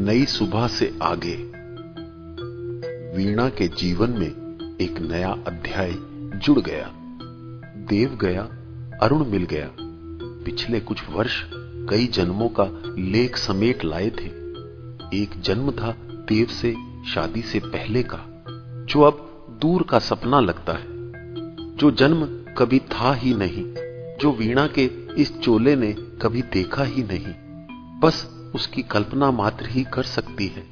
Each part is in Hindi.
नई सुबह से आगे। वीणा के जीवन में एक नया अध्याय जुड़ गया। देव गया, अरुण मिल गया। पिछले कुछ वर्ष कई जन्मों का लेख समेट लाए थे। एक जन्म था देव से, शादी से पहले का, जो अब दूर का सपना लगता है। जो जन्म कभी था ही नहीं, जो वीणा के इस चोले ने कभी देखा ही नहीं। बस उसकी कल्पना मात्र ही कर सकती है।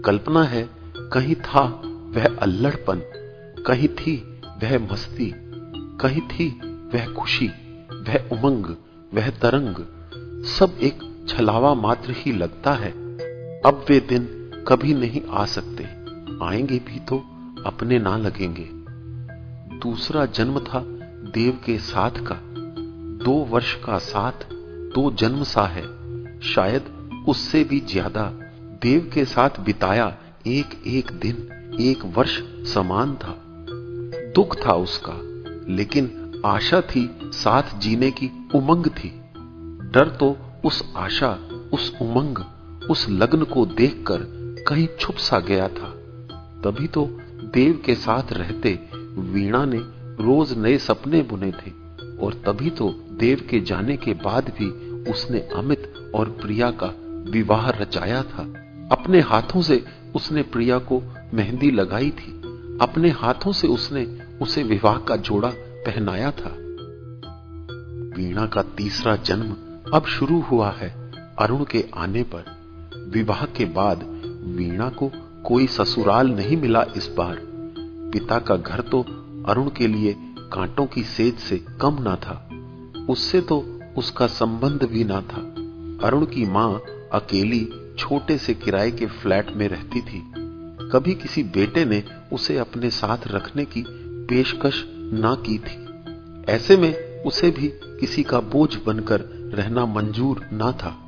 कल्पना है, कहीं था वह अल्लड़पन, कहीं थी वह मस्ती, कहीं थी वह खुशी, वह उमंग, वह तरंग, सब एक छलावा मात्र ही लगता है। अब वे दिन कभी नहीं आ सकते, आएँगे भी तो अपने ना लगेंगे। दूसरा जन्म था देव के साथ का, दो वर्ष का साथ, दो जन्म सा है, शायद उससे भी ज़्यादा देव के साथ बिताया एक एक दिन, एक वर्ष समान था। दुख था उसका, लेकिन आशा थी साथ जीने की उमंग थी। डर तो उस आशा, उस उमंग, उस लग्न को देखकर कहीं छुप सा गया था। तभी तो देव के साथ रहते वीणा ने रोज नए सपने बुने थे, और तभी तो देव के जाने के बाद भी उसने अमित और प्रिया का विवाह रचाया था। अपने हाथों से उसने प्रिया को मेहंदी लगाई थी। अपने हाथों से उसने उसे विवाह का जोड़ा पहनाया था। वीणा का तीसरा जन्म अब शुरू हुआ है अरुण के आने पर। विवाह के बाद वीणा को कोई ससुराल नहीं मिला इस बार। पिता का घर तो अरुण के लिए कांटों की सेज से कम ना था। उससे तो उसका संबंध भी ना था। अरुण की माँ अकेली छोटे से किराए के फ्लैट में रहती थी। कभी किसी बेटे ने उसे अपने साथ रखने की पेशकश ना की थी। ऐसे में उसे भी किसी का बोझ बनकर रहना मंजूर ना था।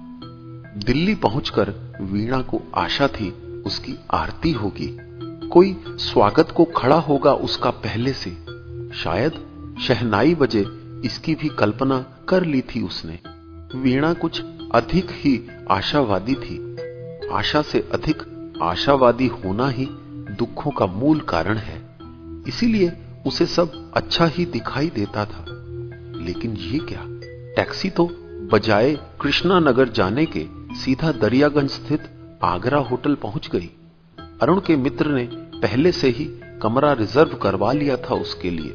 दिल्ली पहुंचकर वीणा को आशा थी उसकी आरती होगी। कोई स्वागत को खड़ा होगा उसका पहले से। शायद शहनाई बजे इसकी भी कल्पना कर ली थी उसने। वीणा कुछ अधिक ही आशावादी थी। आशा से अधिक आशावादी होना ही दुखों का मूल कारण है। इसीलिए उसे सब अच्छा ही दिखाई देता था। लेकिन ये क्या? टैक्सी तो बजाय कृष्णा नगर जाने के सीधा दरियागंज स्थित आगरा होटल पहुँच गई। अरुण के मित्र ने पहले से ही कमरा रिज़र्व करवा लिया था उसके लिए।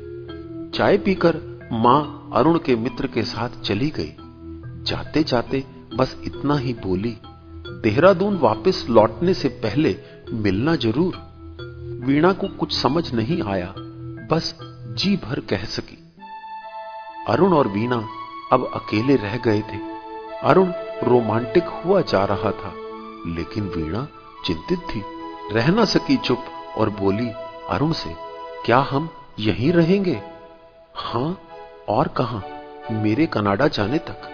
चाय पीकर माँ अरुण के मित्र के साथ चली गई। जाते जाते बस इतना ही बोली, देहरादून वापस लौटने से पहले मिलना ज़रूर। वीणा को कुछ समझ नहीं आया, बस जी भर कह सकी। अरुण और वीणा अब अकेले रह गए थे। अरुण रोमांटिक हुआ जा रहा था, लेकिन वीणा चिंतित थी। रह ना सकी चुप और बोली, अरुण से, क्या हम यहीं रहेंगे? हाँ, और कहा? मेरे कनाडा जाने तक।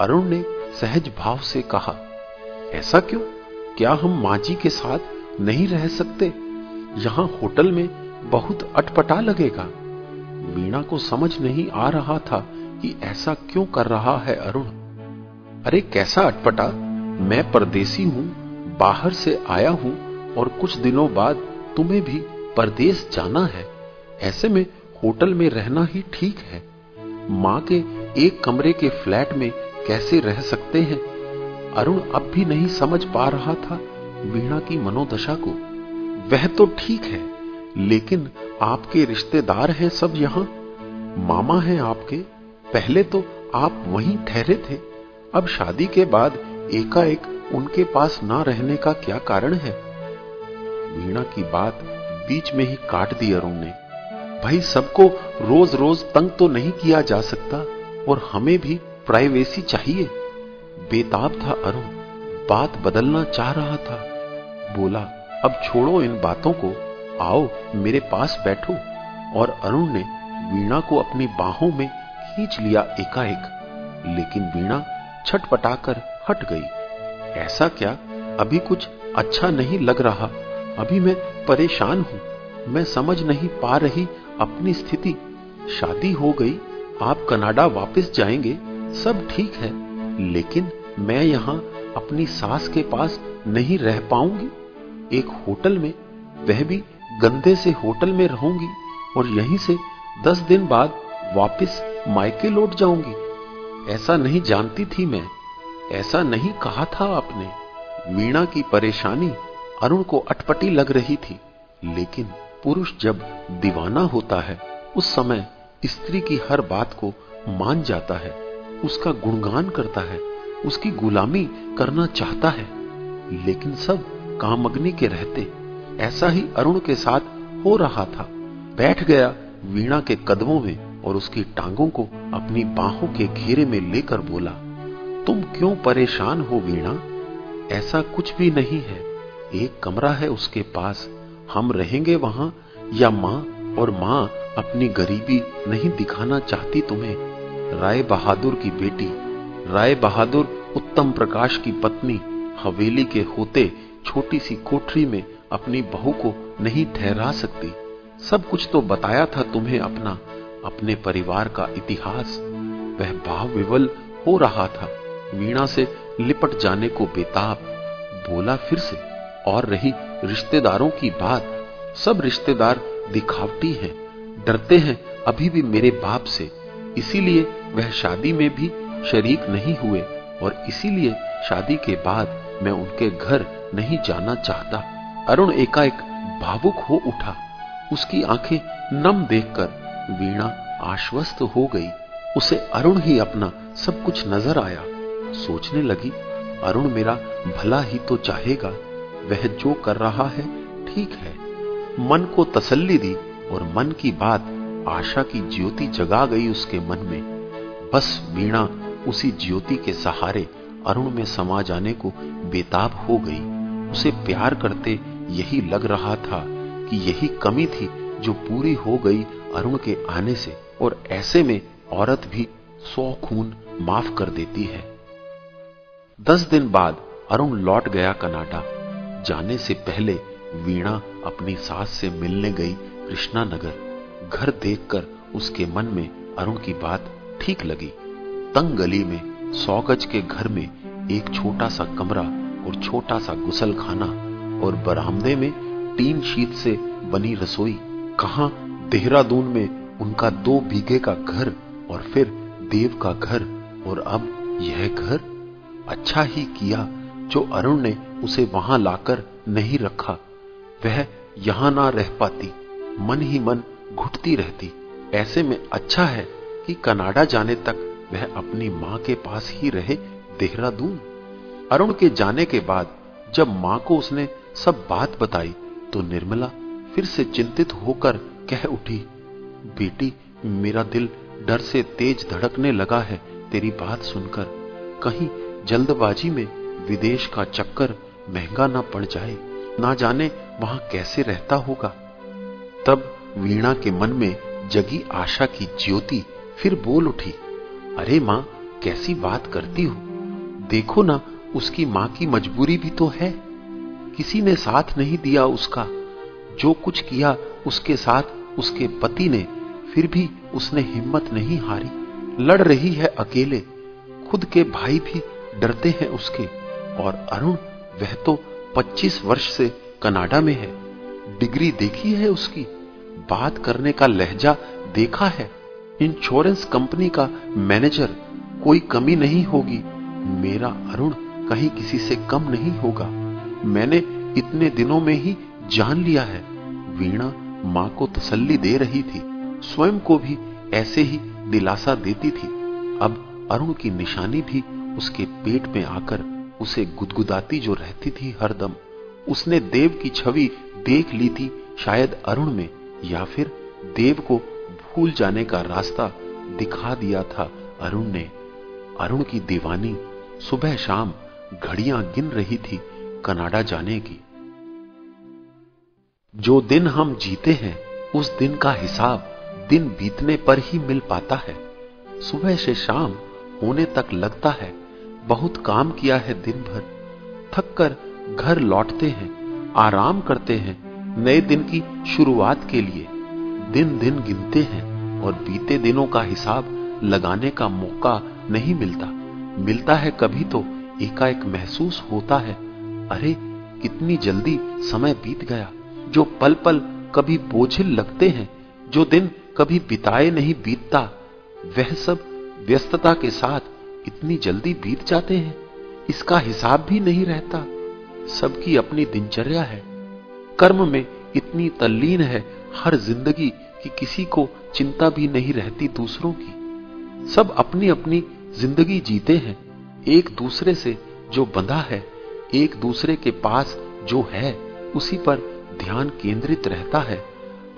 अरुण ने सहज भाव से कहा, ऐसा क्यों? क्या हम माँ जी के साथ नहीं रह सकते? यहाँ होटल में बहुत अटपटा लगेगा। वीणा को समझ नहीं आ रहा था कि ऐसा क्यों कर रहा है अरुण। अरे, कैसा अटपटा? मैं परदेसी हूँ, बाहर से आया हूँ, और कुछ दिनों बाद तुम्हें भी परदेश जाना है। ऐसे में होटल में रहना ही ठीक है। माँ के एक कमरे के फ्लैट में कैसे रह सकते हैं? अरुण अब भी नहीं समझ पा रहा था वीणा की मनोदशा को। वह तो ठीक है, लेकिन आपके रिश्तेदार हैं सब यहाँ। मामा हैं आपके। पहले तो आप वहीं ठहरे थे। अब शादी के बाद एकाएक उनके पास ना रहने का क्या कारण है? वीणा की बात बीच में ही काट दी अरुण ने। भाई, सबको रोज रोज तंग तो नहीं किया जा सकता, और हमें भी प्राइवेसी चाहिए। बेताब था अरुण। बात बदलना चाह रहा था। बोला, अब छोड़ो इन बातों को। आओ, मेरे पास बैठो। और अरुण ने वीणा को अपनी बाहों में खींच लिया एकाएक। लेकिन वीणा छटपटाकर हट गई। ऐसा क्या? अभी कुछ अच्छा नहीं लग रहा। अभी मैं परेशान हूँ। मैं समझ नहीं पा रही अपनी स्थिति। शादी हो गई। आप कनाडा वापस जाएँगे। सब ठीक है, लेकिन मैं यहाँ अपनी सास के पास नहीं रह पाऊँगी। एक होटल में, वह भी गंदे से होटल में रहूँगी और यहीं से दस दिन बाद वापस मायके लौट जाऊँगी। ऐसा नहीं जानती थी मैं, ऐसा नहीं कहा था आपने। वीणा की परेशानी अरुण को अटपटी लग रही थी, लेकिन पुरुष जब दीवाना होता है, उस समय स्त्री की हर बात को मान जाता है। उसका गुणगान करता है, उसकी गुलामी करना चाहता है। लेकिन सब कामग्नि के रहते। ऐसा ही अरुण के साथ हो रहा था। बैठ गया वीणा के कदमों में और उसकी टांगों को अपनी बाहों के घेरे में लेकर बोला, तुम क्यों परेशान हो वीणा? ऐसा कुछ भी नहीं है। एक कमरा है उसके पास। हम रहेंगे वहाँ, या माँ और माँ अपनी गरीबी नहीं दिखाना चाहती तुम्हें। राय बहादुर की बेटी, राय बहादुर उत्तम प्रकाश की पत्नी, हवेली के होते छोटी सी कोठरी में अपनी बहू को नहीं ठहरा सकती। सब कुछ तो बताया था तुम्हें अपना, अपने परिवार का इतिहास। वह भाव विवल हो रहा था, वीणा से लिपट जाने को बेताब। बोला फिर से, और रही रिश्तेदारों की बात। सब रिश्तेदार दिखावटी हैं, डरते हैं अभी भी मेरे बाप से। इसीलिए वह शादी में भी शरीक नहीं हुए और इसीलिए शादी के बाद मैं उनके घर नहीं जाना चाहता। अरुण एकाएक भावुक हो उठा। उसकी आँखें नम देखकर वीणा आश्वस्त हो गई। उसे अरुण ही अपना सब कुछ नज़र आया। सोचने लगी, अरुण मेरा भला ही तो चाहेगा। वह जो कर रहा है, ठीक है। मन को तसल्ली दी और मन की बात आशा की ज्योति जगा गई उसके मन में। बस वीणा उसी ज्योति के सहारे अरुण में समा जाने को बेताब हो गई। उसे प्यार करते यही लग रहा था कि यही कमी थी जो पूरी हो गई अरुण के आने से, और ऐसे में औरत भी सौ खून माफ़ कर देती है। दस दिन बाद अरुण लौट गया कनाडा। जाने से पहले वीणा अपनी सास से मिलने गई कृष्णा नगर। घर देखकर उसके मन में अरुण की बात ठीक लगी। तंग गली में सौ गज के घर में एक छोटा सा कमरा और छोटा सा गुसल खाना और बरामदे में टीन शीत से बनी रसोई। कहा देहरादून में उनका दो बीघे का घर और फिर देव का घर और अब यह घर? अच्छा ही किया जो अरुण ने उसे वहाँ लाकर नहीं रखा। वह यहाँ ना रह पाती। मन ही मन घुटती रहती। ऐसे में अच्छा है कि कनाडा जाने तक वह अपनी माँ के पास ही रहे देहरादून। अरुण के जाने के बाद जब माँ को उसने सब बात बताई तो निर्मला फिर से चिंतित होकर कह उठी, बेटी, मेरा दिल डर से तेज धड़कने लगा है तेरी बात सुनकर। कहीं जल्दबाजी में विदेश का चक्कर महँगा ना पड़ जाए। ना जाने वहाँ कैसे रहता होगा? तब वीणा के मन में जगी आशा की ज्योति फिर बोल उठी, अरे माँ, कैसी बात करती हो? देखो ना, उसकी माँ की मजबूरी भी तो है। किसी ने साथ नहीं दिया उसका। जो कुछ किया उसके साथ उसके पति ने, फिर भी उसने हिम्मत नहीं हारी। लड़ रही है अकेले। खुद के भाई भी डरते हैं उसके। और अरुण, वह तो 25 वर्ष से कनाडा में है। डिग्री देखी है उसकी? बात करने का लहजा देखा है। इंश्योरेंस कंपनी का मैनेजर कोई कमी नहीं होगी। मेरा अरुण कहीं किसी से कम नहीं होगा। मैंने इतने दिनों में ही जान लिया है। वीणा माँ को तसल्ली दे रही थी। स्वयं को भी ऐसे ही दिलासा देती थी। अब अरुण की निशानी भी उसके पेट में आकर उसे गुदगुदाती जो रहती थी हरदम। उसने देव की छवि देख ली थी, शायद अरुण में। या फिर देव को भूल जाने का रास्ता दिखा दिया था अरुण ने। अरुण की दीवानी सुबह शाम घड़ियाँ गिन रही थी कनाडा जाने की। जो दिन हम जीते हैं, उस दिन का हिसाब दिन बीतने पर ही मिल पाता है। सुबह से शाम होने तक लगता है, बहुत काम किया है दिन भर। थक कर घर लौटते हैं, आराम करते हैं नए दिन की शुरुआत के लिए दिन दिन गिनते हैं और बीते दिनों का हिसाब लगाने का मौका नहीं मिलता। मिलता है कभी तो एकाएक महसूस होता है, अरे, कितनी जल्दी समय बीत गया। जो पल पल कभी बोझिल लगते हैं, जो दिन कभी बिताए नहीं बीतता, वह सब व्यस्तता के साथ इतनी जल्दी बीत जाते हैं। इसका हिसाब भी नहीं रहता। सबकी अपनी दिनचर्या है। कर्म में इतनी तल्लीन है हर ज़िंदगी कि किसी को चिंता भी नहीं रहती दूसरों की। सब अपनी अपनी ज़िंदगी जीते हैं, एक दूसरे से जो बंधा है, एक दूसरे के पास जो है, उसी पर ध्यान केंद्रित रहता है।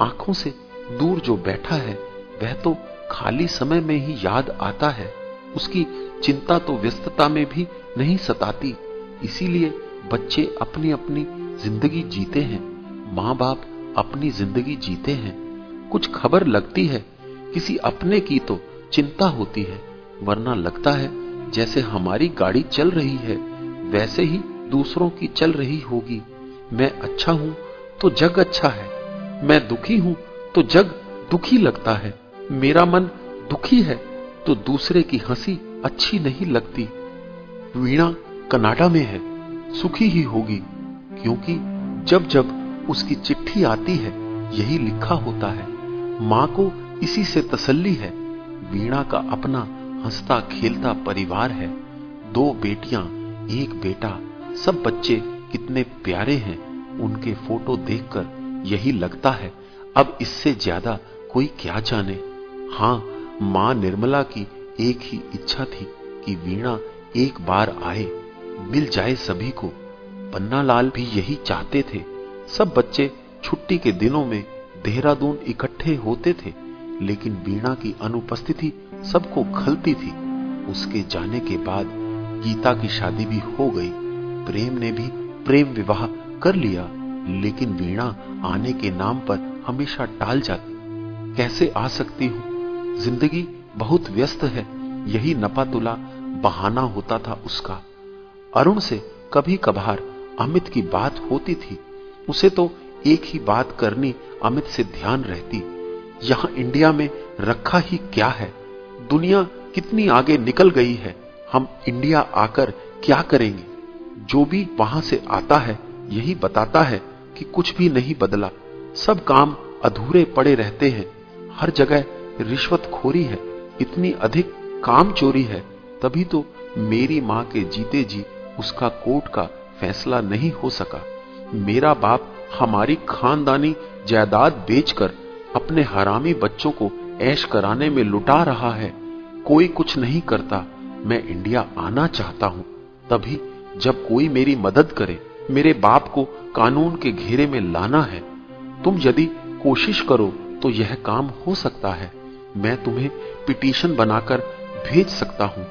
आँखों से दूर जो बैठा है, वह तो खाली समय में ही याद आता है, उसकी चिंता तो व्यस्तता में भी नहीं सताती, इसीलिए बच्चे अपनी अपनी ज़िंदगी जीते हैं। माँ बाप अपनी ज़िंदगी जीते हैं। कुछ खबर लगती है, किसी अपने की तो चिंता होती है, वरना लगता है जैसे हमारी गाड़ी चल रही है, वैसे ही दूसरों की चल रही होगी। मैं अच्छा हूँ तो जग अच्छा है, मैं दुखी हूँ तो जग दुखी लगता है। मेरा मन दुखी है तो दूसरे की हँसी अच्छी नहीं लगती। वीणा कनाडा में है, सुखी ही होगी। क्योंकि जब जब उसकी चिट्ठी आती है, यही लिखा होता है, माँ को इसी से तसल्ली है। वीणा का अपना हंसता खेलता परिवार है। दो बेटियाँ, एक बेटा, सब बच्चे कितने प्यारे हैं, उनके फ़ोटो देखकर यही लगता है, अब इससे ज़्यादा कोई क्या जाने। हाँ, माँ निर्मला की एक ही इच्छा थी कि वीणा एक बार आए, मिल जाए सभी को। पन्नालाल भी यही चाहते थे। सब बच्चे छुट्टी के दिनों में देहरादून इकट्ठे होते थे, लेकिन वीणा की अनुपस्थिति सबको खलती थी। उसके जाने के बाद गीता की शादी भी हो गई। प्रेम ने भी प्रेम विवाह कर लिया, लेकिन वीणा आने के नाम पर हमेशा टाल जाती। कैसे आ सकती हूँ? ज़िंदगी बहुत व्यस्त है, यही नपातुला बहाना होता था उसका। अरुण से कभी कभार अमित की बात होती थी। उसे तो एक ही बात करनी अमित से ध्यान रहती। यहाँ इंडिया में रखा ही क्या है? दुनिया कितनी आगे निकल गई है? हम इंडिया आकर क्या करेंगे? जो भी वहाँ से आता है, यही बताता है कि कुछ भी नहीं बदला। सब काम अधूरे पड़े रहते हैं। हर जगह रिश्वतखोरी है। इतनी अधिक काम चोरी है, तभी तो मेरी माँ के जीते जी उसका कोर्ट का फैसला नहीं हो सका। मेरा बाप हमारी खानदानी जायदाद बेचकर अपने हरामी बच्चों को ऐश कराने में लुटा रहा है। कोई कुछ नहीं करता। मैं इंडिया आना चाहता हूँ। तभी जब कोई मेरी मदद करे, मेरे बाप को कानून के घेरे में लाना है। तुम यदि कोशिश करो तो यह काम हो सकता है। मैं तुम्हें पिटीशन बनाकर भेज सकता हूँ।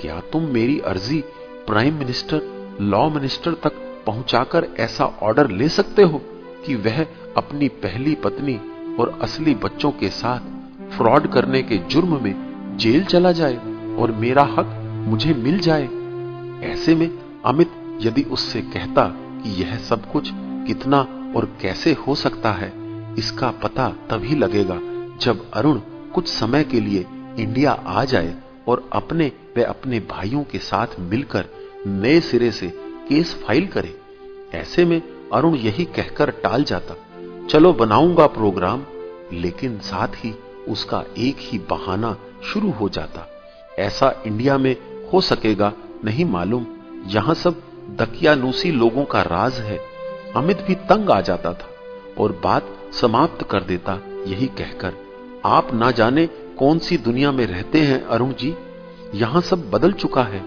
क्या तुम मेरी अर्जी प्राइम मिनिस्टर लॉ मिनिस्टर तक पहुंचाकर ऐसा ऑर्डर ले सकते हो कि वह अपनी पहली पत्नी और असली बच्चों के साथ फ्रॉड करने के जुर्म में जेल चला जाए और मेरा हक मुझे मिल जाए? ऐसे में अमित यदि उससे कहता कि यह सब कुछ कितना और कैसे हो सकता है, इसका पता तभी लगेगा जब अरुण कुछ समय के लिए इंडिया आ जाए और अपने व अपने भाइयों के साथ मिलकर नए सिरे से केस फ़ाइल करे। ऐसे में अरुण यही कहकर टाल जाता, चलो बनाऊँगा प्रोग्राम। लेकिन साथ ही उसका एक ही बहाना शुरू हो जाता। ऐसा इंडिया में हो सकेगा, नहीं मालूम। यहाँ सब दकियानूसी लोगों का राज है। अमित भी तंग आ जाता था और बात समाप्त कर देता, यही कहकर, आप ना जाने कौन सी दुनिया में रहते हैं अरुण जी? यहाँ सब बदल चुका है।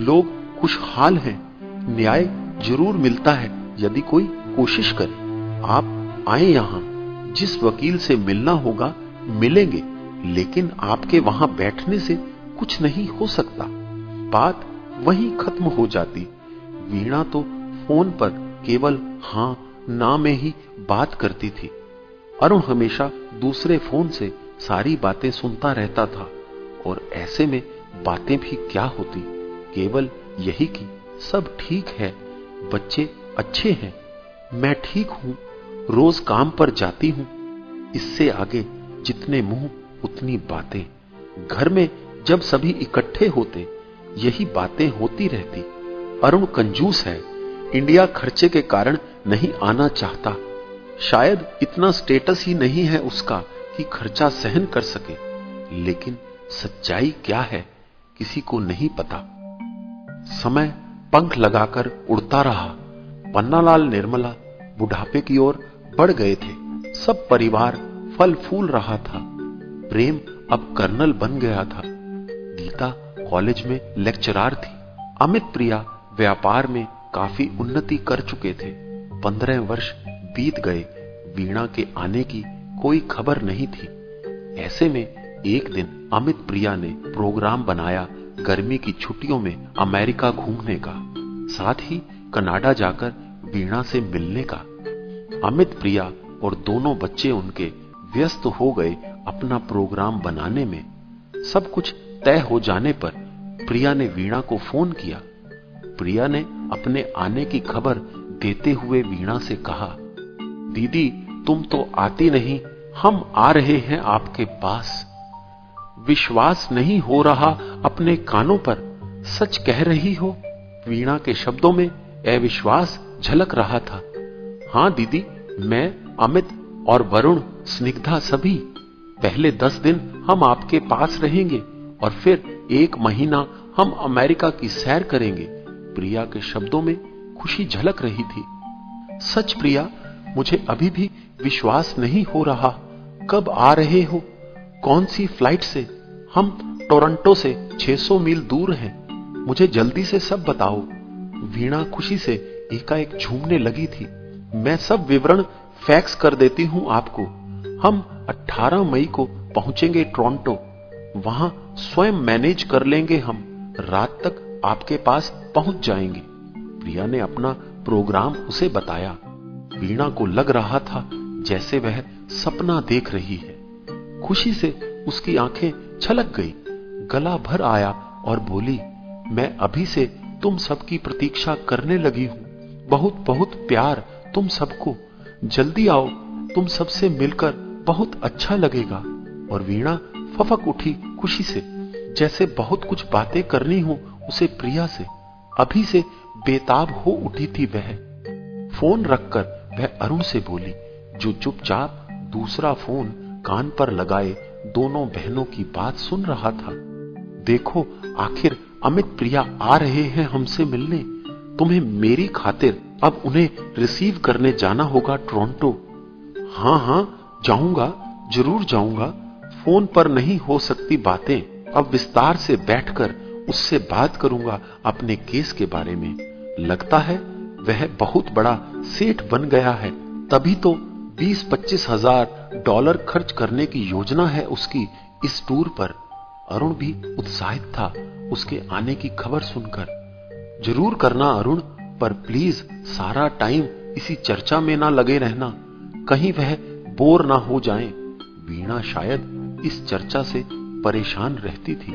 लोग खुशहाल हैं। न्याय ज़रूर मिलता है, यदि कोई कोशिश करे। आप आए यहाँ। जिस वकील से मिलना होगा, मिलेंगे, लेकिन आपके वहाँ बैठने से कुछ नहीं हो सकता। बात वहीं खत्म हो जाती। वीणा तो फ़ोन पर केवल हाँ, ना में ही बात करती थी। अरुण हमेशा दूसरे फ़ोन से सारी बातें सुनता रहता था, और ऐसे में बातें भी क्या होती? केवल यही कि सब ठीक है, बच्चे अच्छे हैं, मैं ठीक हूँ, रोज काम पर जाती हूँ। इससे आगे जितने मुँह, उतनी बातें। घर में जब सभी इकट्ठे होते, यही बातें होती रहती। अरुण कंजूस है, इंडिया खर्चे के कारण नहीं आना चाहता। शायद इतना स्टेटस ही नहीं है उसका कि खर्चा सहन कर सके, लेकिन सच्चाई क्या है, किसी को नहीं पता। समय पंख लगाकर उड़ता रहा। पन्नालाल, निर्मला बुढ़ापे की ओर बढ़ गए थे। सब परिवार फल फूल रहा था। प्रेम अब कर्नल बन गया था। गीता कॉलेज में लेक्चरार थी। अमित प्रिया व्यापार में काफ़ी उन्नति कर चुके थे। पंद्रह वर्ष बीत गए। वीणा के आने की कोई खबर नहीं थी। ऐसे में एक दिन अमित प्रिया ने प्रोग्राम बनाया गर्मी की छुट्टियों में अमेरिका घूमने का, साथ ही कनाडा जाकर वीणा से मिलने का। अमित, प्रिया और दोनों बच्चे उनके व्यस्त हो गए अपना प्रोग्राम बनाने में। सब कुछ तय हो जाने पर प्रिया ने वीणा को फ़ोन किया। प्रिया ने अपने आने की खबर देते हुए वीणा से कहा, दीदी, तुम तो आती नहीं, हम आ रहे हैं आपके पास। विश्वास नहीं हो रहा अपने कानों पर, सच कह रही हो, वीणा के शब्दों में अविश्वास झलक रहा था। हाँ दीदी, मैं, अमित और वरुण स्निग्धा सभी, पहले दस दिन हम आपके पास रहेंगे और फिर एक महीना हम अमेरिका की सैर करेंगे। प्रिया के शब्दों में खुशी झलक रही थी। सच प्रिया, मुझे अभी भी विश्वास नहीं हो रहा। कब आ रहे हो? कौन सी फ़्लाइट से? हम टोरंटो से 600 मील दूर हैं। मुझे जल्दी से सब बताओ। वीणा खुशी से एकाएक झूमने लगी थी। मैं सब विवरण फैक्स कर देती हूँ आपको। हम 18 मई को पहुँचेंगे टोरंटो। वहाँ स्वयं मैनेज कर लेंगे हम। रात तक आपके पास पहुँच जाएँगे। प्रिया ने अपना प्रोग्राम उसे बताया। वीणा को लग रहा था जैसे वह सपना देख रही है। खुशी से उसकी आँखें छलक गई। गला भर आया और बोली, मैं अभी से तुम सबकी प्रतीक्षा करने लगी हूँ। बहुत बहुत प्यार तुम सबको। जल्दी आओ, तुम सबसे मिलकर बहुत अच्छा लगेगा। और वीणा फफक उठी खुशी से। जैसे बहुत कुछ बातें करनी हो उसे प्रिया से। अभी से बेताब हो उठी थी वह। फ़ोन रखकर वह अरुण से बोली, जो चुपचाप दूसरा फ़ोन कान पर लगाए दोनों बहनों की बात सुन रहा था। देखो, आखिर अमित प्रिया आ रहे हैं हमसे मिलने। तुम्हें मेरी खातिर अब उन्हें रिसीव करने जाना होगा टोरंटो। हाँ हाँ जाऊँगा, ज़रूर जाऊँगा। फ़ोन पर नहीं हो सकती बातें। अब विस्तार से बैठकर उससे बात करूँगा अपने केस के बारे में। लगता है वह बहुत बड़ा सेठ बन गया है। तभी तो बीस पच्चीस हज़ार डॉलर खर्च करने की योजना है उसकी। इस टूर पर अरुण भी उत्साहित था उसके आने की खबर सुनकर। ज़रूर करना अरुण, पर प्लीज़ सारा टाइम इसी चर्चा में ना लगे रहना। कहीं वह बोर ना हो जाए। वीणा शायद इस चर्चा से परेशान रहती थी।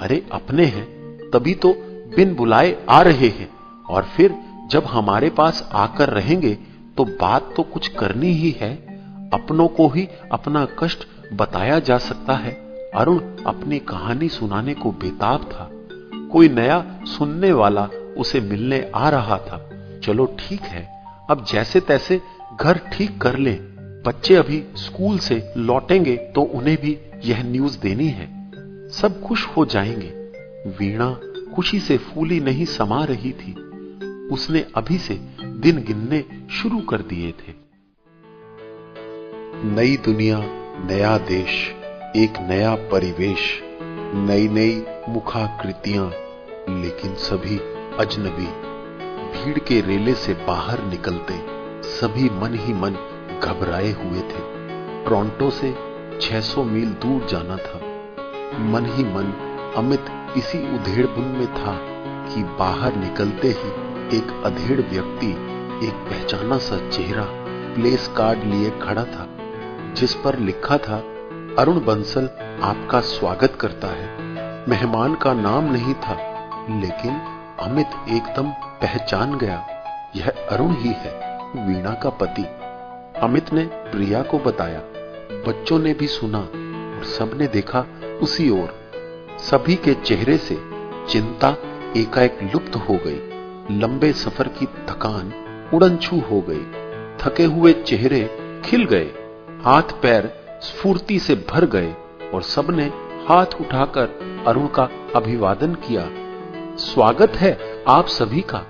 अरे अपने हैं, तभी तो बिन बुलाए आ रहे हैं। और फिर जब हमारे पास आकर रहेंगे तो बात तो कुछ करनी ही है। अपनों को ही अपना कष्ट बताया जा सकता है। अरुण अपनी कहानी सुनाने को बेताब था। कोई नया सुनने वाला उसे मिलने आ रहा था। चलो ठीक है, अब जैसे तैसे घर ठीक कर ले। बच्चे अभी स्कूल से लौटेंगे तो उन्हें भी यह न्यूज़ देनी है। सब खुश हो जाएँगे। वीणा खुशी से फूली नहीं समा रही थी। उसने अभी से दिन गिनने शुरू कर दिए थे। नई दुनिया, नया देश, एक नया परिवेश नई नई मुखाकृतियाँ, लेकिन सभी अजनबी भीड़ के रेले से बाहर निकलते, सभी मन ही मन घबराए हुए थे। टोरंटो से 600 मील दूर जाना था। मन ही मन अमित इसी उधेड़बुन में था कि बाहर निकलते ही एक अधेड़ व्यक्ति, एक पहचाना सा चेहरा, प्लेस कार्ड लिए खड़ा था। जिस पर लिखा था, अरुण बंसल आपका स्वागत करता है। मेहमान का नाम नहीं था, लेकिन अमित एकदम पहचान गया, यह अरुण ही है, वीणा का पति। अमित ने प्रिया को बताया। बच्चों ने भी सुना और सबने देखा उसी ओर। सभी के चेहरे से चिंता एकाएक लुप्त हो गई। लंबे सफ़र की थकान उड़नछू हो गई। थके हुए चेहरे खिल गए। हाथ पैर स्फूर्ति से भर गए और सबने हाथ उठाकर अरुण का अभिवादन किया। स्वागत है आप सभी का।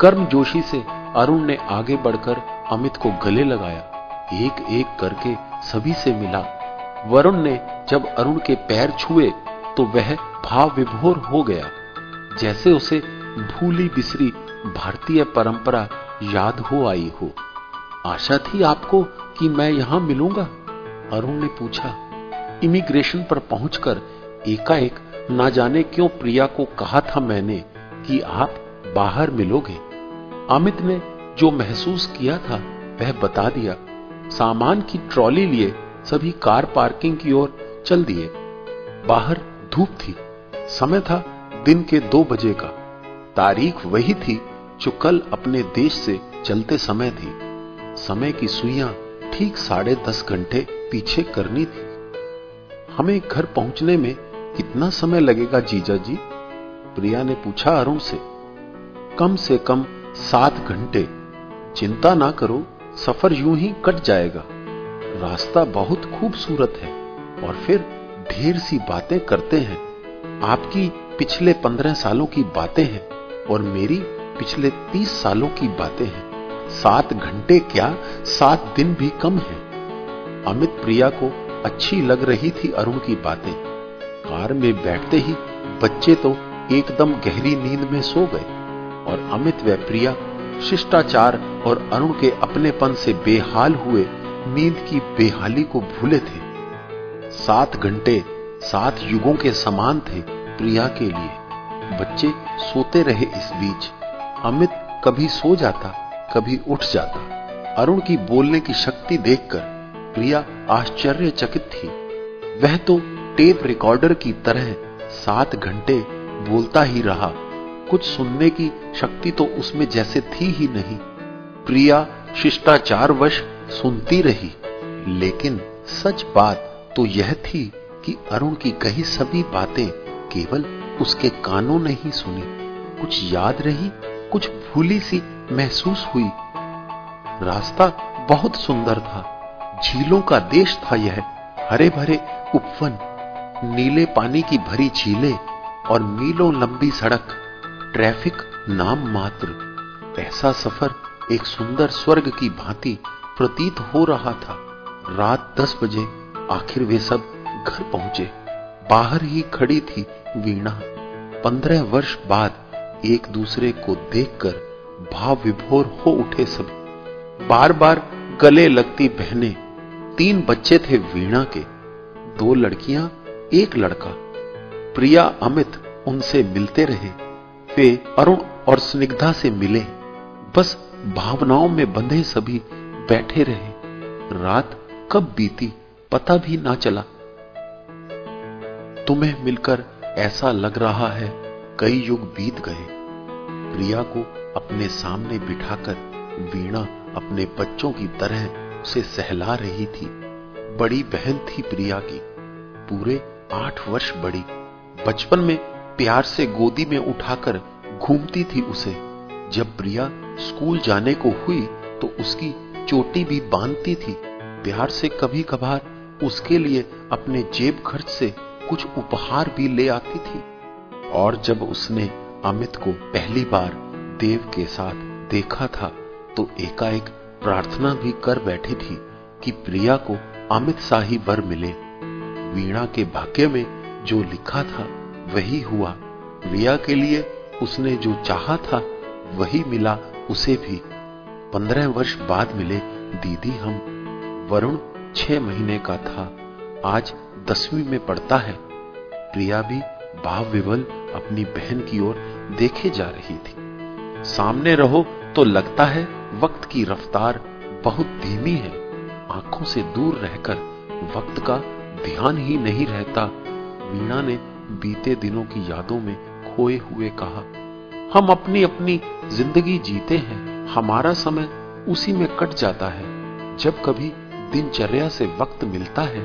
गर्म जोशी से अरुण ने आगे बढ़कर अमित को गले लगाया। एक एक करके सभी से मिला। वरुण ने जब अरुण के पैर छुए तो वह भाव विभोर हो गया। जैसे उसे भूली बिसरी भारतीय परंपरा याद हो आई हो। आशा थी आपको कि मैं यहाँ मिलूँगा? अरुण ने पूछा। इमिग्रेशन पर पहुंचकर एकाएक ना जाने क्यों प्रिया को कहा था मैंने कि आप बाहर मिलोगे। अमित ने जो महसूस किया था, वह बता दिया। सामान की ट्रॉली लिए सभी कार पार्किंग की ओर चल दिए। बाहर धूप थी। समय था दिन के दो बजे का। तारीख वही थी जो कल अपने देश से चलते समय थी। समय की सुइयाँ ठीक साढ़े दस घंटे पीछे करनी थी। हमें घर पहुँचने में कितना समय लगेगा जीजा जी? प्रिया ने पूछा अरुण से। कम से कम सात घंटे। चिंता ना करो, सफ़र यूँ ही कट जाएगा। रास्ता बहुत खूबसूरत है और फिर ढेर सी बातें करते हैं। आपकी पिछले पंद्रह सालों की बातें हैं और मेरी पिछले तीस सालों की बातें हैं। सात घंटे क्या सात दिन भी कम है? अमित प्रिया को अच्छी लग रही थी अरुण की बातें। कार में बैठते ही बच्चे तो एकदम गहरी नींद में सो गए और अमित व प्रिया शिष्टाचार और अरुण के अपनेपन से बेहाल हुए नींद की बेहाली को भूले थे। सात घंटे सात युगों के समान थे प्रिया के लिए। बच्चे सोते रहे इस बीच। अमित कभी सो जाता कभी उठ जाता। अरुण की बोलने की शक्ति देखकर प्रिया आश्चर्यचकित थी। वह तो टेप रिकॉर्डर की तरह सात घंटे बोलता ही रहा। कुछ सुनने की शक्ति तो उसमें जैसे थी ही नहीं। प्रिया शिष्टाचार वश सुनती रही, लेकिन सच बात तो यह थी कि अरुण की कही सभी बातें केवल उसके कानों ने ही सुनी। कुछ याद रही, कुछ भूली सी महसूस हुई। रास्ता बहुत सुंदर था। झीलों का देश था यह। हरे भरे उपवन, नीले पानी की भरी झीलें और मीलों लंबी सड़क। ट्रैफ़िक नाम मात्र। ऐसा सफ़र एक सुंदर स्वर्ग की भांति प्रतीत हो रहा था। रात दस बजे, आखिर वे सब घर पहुँचे। बाहर ही खड़ी थी वीणा। पंद्रह वर्ष बाद एक दूसरे को देखकर भाव विभोर हो उठे सब। बार बार गले लगती बहनें, तीन बच्चे थे वीणा के, दो लड़कियाँ, एक लड़का। प्रिया, अमित उनसे मिलते रहे, वे अरुण और स्निग्धा से मिले। बस भावनाओं में बंधे सभी बैठे रहे। रात कब बीती पता भी ना चला। तुम्हें मिलकर ऐसा लग रहा है, कई युग बीत गए। प्रिया को अपने सामने बिठाकर वीणा अपने बच्चों की तरह उसे सहला रही थी। बड़ी बहन थी प्रिया की। पूरे आठ वर्ष बड़ी। बचपन में प्यार से गोदी में उठाकर घूमती थी उसे। जब प्रिया स्कूल जाने को हुई तो उसकी चोटी भी बांधती थी। प्यार से कभी कभार उसके लिए अपने जेब खर्च से कुछ उपहार भी ले आती थी। और जब उसने अमित को पहली बार देव के साथ देखा था तो एकाएक प्रार्थना भी कर बैठी थी कि प्रिया को अमित शाही वर मिले। वीणा के भाग्य में जो लिखा था, वही हुआ। प्रिया के लिए उसने जो चाहा था, वही मिला उसे भी। पंद्रह वर्ष बाद मिले, दीदी, हम वरुण छह महीने का था, आज दसवीं में पढ़ता है। प्रिया भी भाव विवल अपनी बहन की ओर देखे जा रही थी। सामने रहो तो लगता है वक्त की रफ्तार बहुत धीमी है। आँखों से दूर रहकर वक्त का ध्यान ही नहीं रहता। वीणा ने बीते दिनों की यादों में खोए हुए कहा, हम अपनी अपनी ज़िंदगी जीते हैं। हमारा समय उसी में कट जाता है। जब कभी दिनचर्या से वक्त मिलता है,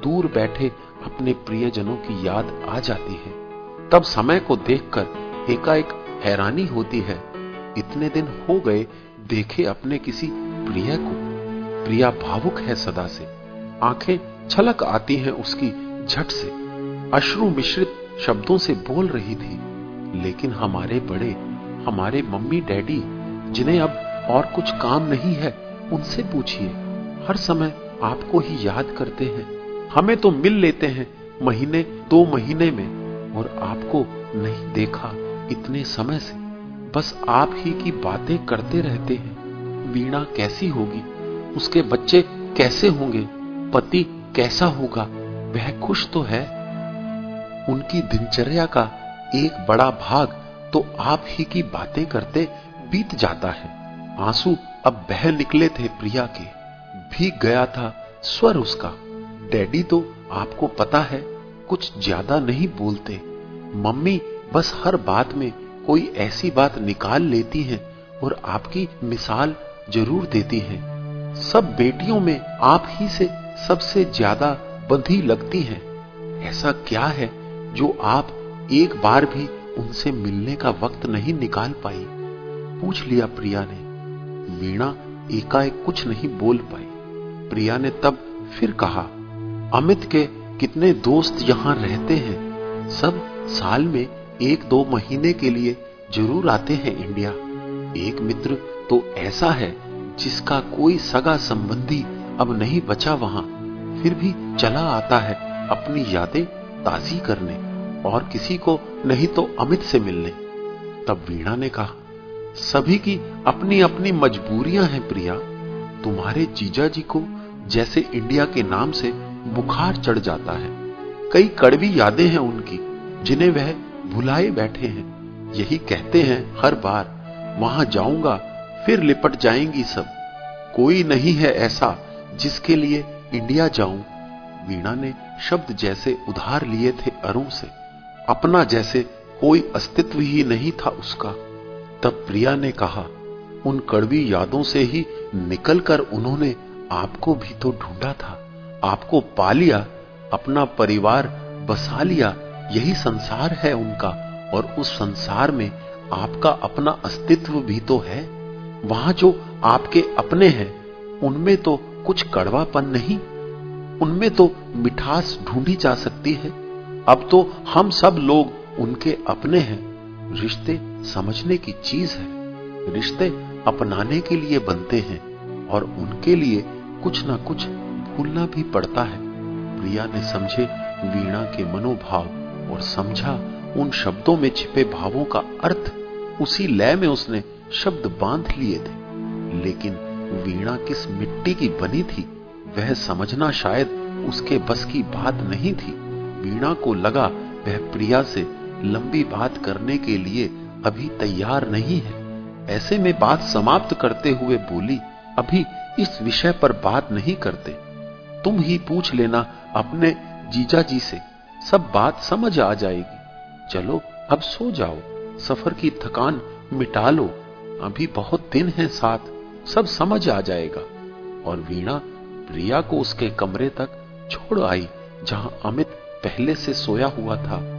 दूर बैठे अपने प्रियजनों की याद आ जाती है। तब समय को देखकर एकाएक हैरानी होती है इतने दिन हो गए देखे अपने किसी प्रिय को। प्रिया भावुक है सदा से। आँखें छलक आती हैं उसकी झट से। अश्रु मिश्रित शब्दों से बोल रही थी, लेकिन हमारे बड़े, हमारे मम्मी डैडी, जिन्हें अब और कुछ काम नहीं है, उनसे पूछिए। हर समय आपको ही याद करते हैं। हमें तो मिल लेते हैं महीने, दो महीने में, और आपको नहीं देखा इतने समय से। बस आप ही की बातें करते रहते हैं। वीणा कैसी होगी? उसके बच्चे कैसे होंगे? पति कैसा होगा? वह खुश तो है। उनकी दिनचर्या का एक बड़ा भाग तो आप ही की बातें करते बीत जाता है। आँसू अब बह निकले थे प्रिया के। भीग गया था स्वर उसका। डैडी तो आपको पता है, कुछ ज़्यादा नहीं बोलते। मम्मी बस हर बात में कोई ऐसी बात निकाल लेती हैं और आपकी मिसाल ज़रूर देती हैं। सब बेटियों में आप ही से सबसे ज़्यादा बंधी लगती हैं। ऐसा क्या है जो आप एक बार भी उनसे मिलने का वक्त नहीं निकाल पाई? पूछ लिया प्रिया ने। वीणा एकाएक कुछ नहीं बोल पाई। प्रिया ने तब फिर कहा, अमित के कितने दोस्त यहाँ रहते हैं। सब साल में एक दो महीने के लिए ज़रूर आते हैं इंडिया। एक मित्र तो ऐसा है जिसका कोई सगा संबंधी अब नहीं बचा वहाँ, फिर भी चला आता है अपनी यादें ताजी करने और किसी को नहीं तो अमित से मिलने। तब वीणा ने कहा, सभी की अपनी अपनी मजबूरियाँ हैं प्रिया। तुम्हारे जीजा जी को जैसे इंडिया के नाम से बुखार चढ़ जाता है। कई कड़वी यादें हैं उनकी, जिन्हें वह भुलाए बैठे हैं। यही कहते हैं, हर बार वहाँ जाऊँगा, फिर लिपट जाएँगी सब। कोई नहीं है ऐसा जिसके लिए इंडिया जाऊँ। वीणा ने शब्द जैसे उधार लिए थे अरुण से। अपना जैसे कोई अस्तित्व ही नहीं था उसका। तब प्रिया ने कहा, उन कड़वी यादों से ही निकलकर उन्होंने आपको भी तो ढूंढा था। आपको पा लिया, अपना परिवार बसा लिया यही संसार है उनका, और उस संसार में आपका अपना अस्तित्व भी तो है। वहाँ जो आपके अपने हैं, उनमें तो कुछ कड़वापन नहीं, उनमें तो मिठास ढूंढी जा सकती है। अब तो हम सब लोग उनके अपने हैं। रिश्ते समझने की चीज़ है, रिश्ते अपनाने के लिए बनते हैं, और उनके लिए कुछ ना कुछ भूलना भी पड़ता है। प्रिया ने समझे वीणा के मनोभाव। और समझा, उन शब्दों में छिपे भावों का अर्थ उसी लय में उसने शब्द बाँध लिए थे। लेकिन वीणा किस मिट्टी की बनी थी, वह समझना शायद उसके बस की बात नहीं थी। वीणा को लगा, वह प्रिया से लंबी बात करने के लिए अभी तैयार नहीं है। ऐसे में बात समाप्त करते हुए बोली, अभी इस विषय पर बात नहीं करते। तुम ही पूछ लेना अपने जीजा जी से। सब बात समझ आ जाएगी। चलो, अब सो जाओ। सफ़र की थकान मिटा लो। अभी बहुत दिन है साथ। सब समझ आ जाएगा। और वीणा, प्रिया को उसके कमरे तक छोड़ आई, जहाँ अमित पहले से सोया हुआ था।